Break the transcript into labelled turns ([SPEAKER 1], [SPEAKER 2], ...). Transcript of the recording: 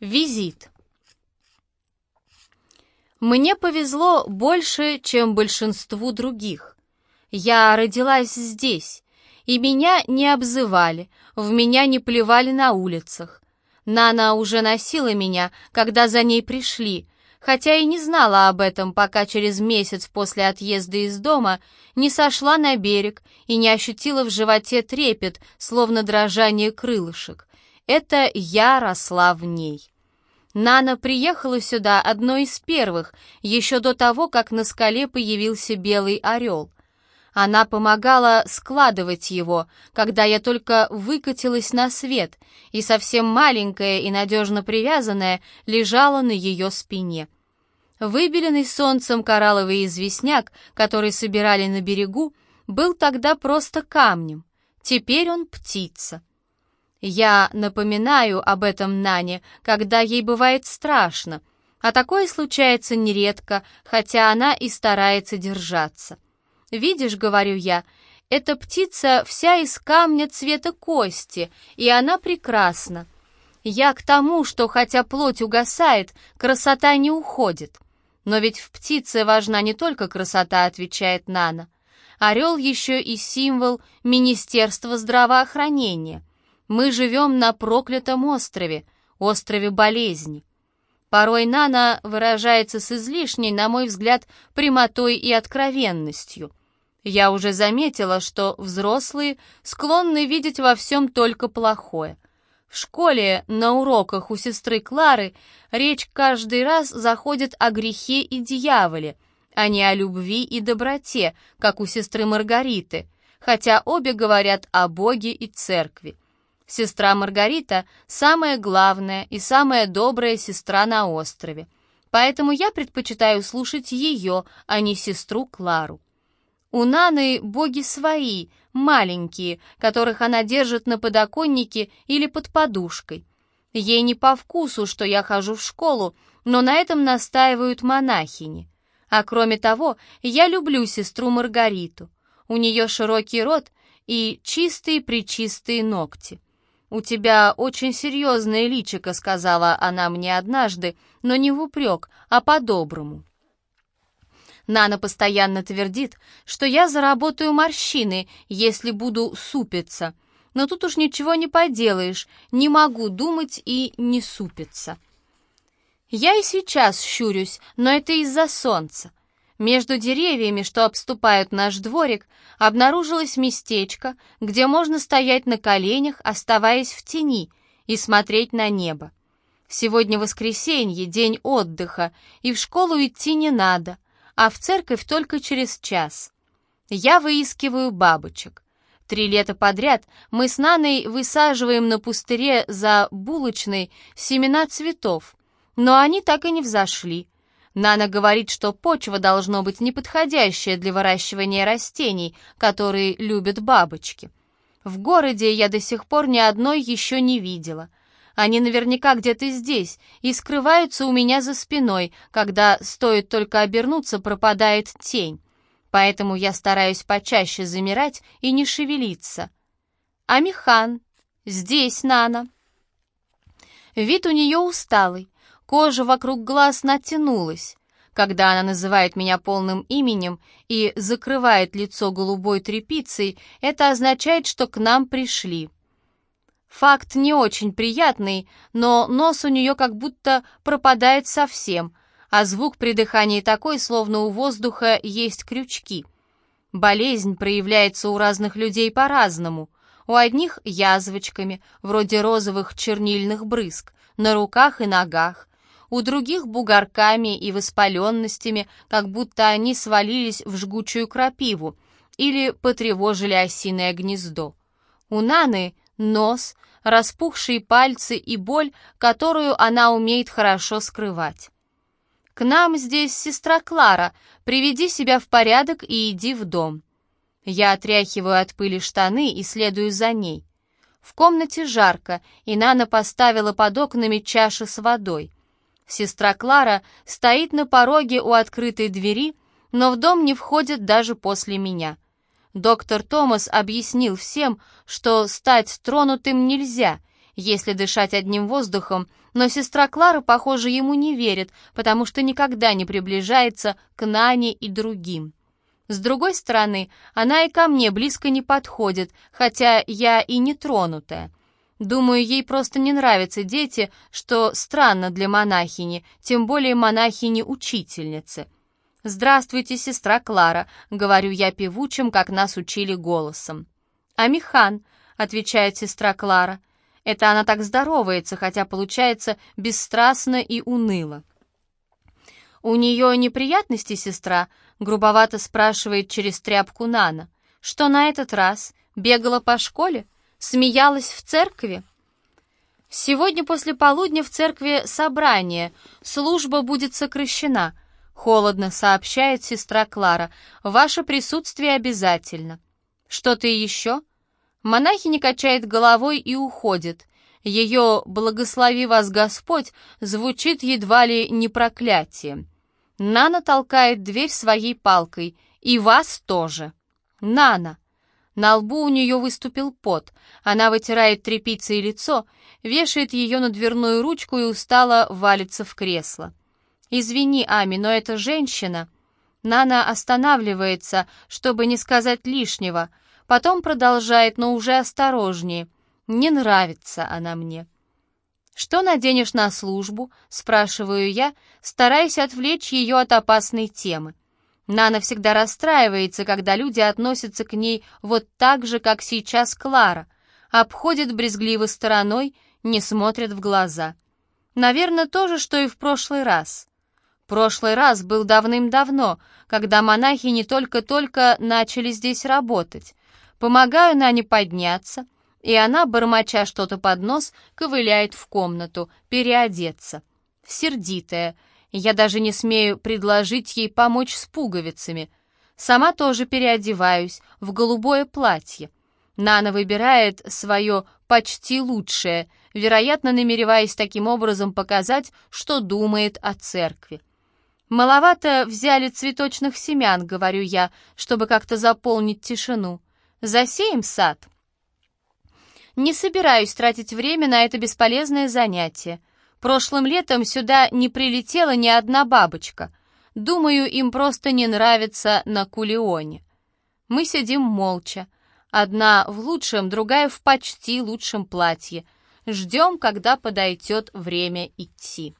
[SPEAKER 1] Визит. Мне повезло больше, чем большинству других. Я родилась здесь, и меня не обзывали, в меня не плевали на улицах. Нана уже носила меня, когда за ней пришли, хотя и не знала об этом, пока через месяц после отъезда из дома не сошла на берег и не ощутила в животе трепет, словно дрожание крылышек. Это я росла в ней. Нана приехала сюда одной из первых, еще до того, как на скале появился белый орел. Она помогала складывать его, когда я только выкатилась на свет, и совсем маленькая и надежно привязанная лежала на ее спине. Выбеленный солнцем коралловый известняк, который собирали на берегу, был тогда просто камнем. Теперь он птица. Я напоминаю об этом Нане, когда ей бывает страшно, а такое случается нередко, хотя она и старается держаться. «Видишь, — говорю я, — эта птица вся из камня цвета кости, и она прекрасна. Я к тому, что хотя плоть угасает, красота не уходит. Но ведь в птице важна не только красота, — отвечает Нана. Орел еще и символ Министерства здравоохранения — мы живем на проклятом острове, острове болезни. Порой Нана выражается с излишней, на мой взгляд, прямотой и откровенностью. Я уже заметила, что взрослые склонны видеть во всем только плохое. В школе на уроках у сестры Клары речь каждый раз заходит о грехе и дьяволе, а не о любви и доброте, как у сестры Маргариты, хотя обе говорят о Боге и церкви. Сестра Маргарита — самая главная и самая добрая сестра на острове. Поэтому я предпочитаю слушать ее, а не сестру Клару. У Наны боги свои, маленькие, которых она держит на подоконнике или под подушкой. Ей не по вкусу, что я хожу в школу, но на этом настаивают монахини. А кроме того, я люблю сестру Маргариту. У нее широкий рот и чистые-пречистые ногти. «У тебя очень серьезное личико», — сказала она мне однажды, но не в упрек, а по-доброму. Нана постоянно твердит, что я заработаю морщины, если буду супиться. Но тут уж ничего не поделаешь, не могу думать и не супиться. Я и сейчас щурюсь, но это из-за солнца. Между деревьями, что обступают наш дворик, обнаружилось местечко, где можно стоять на коленях, оставаясь в тени, и смотреть на небо. Сегодня воскресенье, день отдыха, и в школу идти не надо, а в церковь только через час. Я выискиваю бабочек. Три лета подряд мы с Наной высаживаем на пустыре за булочной семена цветов, но они так и не взошли. Нана говорит, что почва должно быть неподходящая для выращивания растений, которые любят бабочки. В городе я до сих пор ни одной еще не видела. Они наверняка где-то здесь и скрываются у меня за спиной, когда стоит только обернуться, пропадает тень. Поэтому я стараюсь почаще замирать и не шевелиться. А Михан? Здесь Нана. Вид у нее усталый, Кожа вокруг глаз натянулась. Когда она называет меня полным именем и закрывает лицо голубой тряпицей, это означает, что к нам пришли. Факт не очень приятный, но нос у нее как будто пропадает совсем, а звук при дыхании такой, словно у воздуха есть крючки. Болезнь проявляется у разных людей по-разному. У одних язвочками, вроде розовых чернильных брызг, на руках и ногах, у других бугорками и воспаленностями, как будто они свалились в жгучую крапиву или потревожили осиное гнездо. У Наны нос, распухшие пальцы и боль, которую она умеет хорошо скрывать. «К нам здесь сестра Клара, приведи себя в порядок и иди в дом». Я отряхиваю от пыли штаны и следую за ней. В комнате жарко, и Нана поставила под окнами чаши с водой. Сестра Клара стоит на пороге у открытой двери, но в дом не входит даже после меня. Доктор Томас объяснил всем, что стать тронутым нельзя, если дышать одним воздухом, но сестра Клара, похоже, ему не верит, потому что никогда не приближается к Нане и другим. С другой стороны, она и ко мне близко не подходит, хотя я и не тронутая. Думаю, ей просто не нравятся дети, что странно для монахини, тем более монахини-учительницы. «Здравствуйте, сестра Клара», — говорю я певучим, как нас учили голосом. «Амихан», — отвечает сестра Клара. Это она так здоровается, хотя получается бесстрастно и уныло. «У нее неприятности, сестра?» — грубовато спрашивает через тряпку Нана. «Что на этот раз? Бегала по школе? Смеялась в церкви?» «Сегодня после полудня в церкви собрание. Служба будет сокращена», — холодно сообщает сестра Клара. «Ваше присутствие обязательно». «Что-то еще?» Монахиня качает головой и уходит. Ее «благослови вас Господь» звучит едва ли не проклятием. Нана толкает дверь своей палкой. «И вас тоже». «Нана». На лбу у нее выступил пот. Она вытирает тряпицей лицо, вешает ее на дверную ручку и устало валится в кресло. «Извини, Ами, но эта женщина...» Нана останавливается, чтобы не сказать лишнего, потом продолжает, но уже осторожнее. «Не нравится она мне». «Что наденешь на службу?» — спрашиваю я, стараясь отвлечь ее от опасной темы. Нана всегда расстраивается, когда люди относятся к ней вот так же, как сейчас Клара, обходят брезгливо стороной, не смотрят в глаза. Наверное, то же, что и в прошлый раз. Прошлый раз был давным-давно, когда монахи не только-только начали здесь работать. Помогаю Нане подняться — и она, бормоча что-то под нос, ковыляет в комнату, переодеться. Сердитая. Я даже не смею предложить ей помочь с пуговицами. Сама тоже переодеваюсь в голубое платье. Нана выбирает свое почти лучшее, вероятно, намереваясь таким образом показать, что думает о церкви. «Маловато взяли цветочных семян», — говорю я, чтобы как-то заполнить тишину. «Засеем сад». Не собираюсь тратить время на это бесполезное занятие. Прошлым летом сюда не прилетела ни одна бабочка. Думаю, им просто не нравится на Кулионе. Мы сидим молча. Одна в лучшем, другая в почти лучшем платье. Ждем, когда подойдет время идти.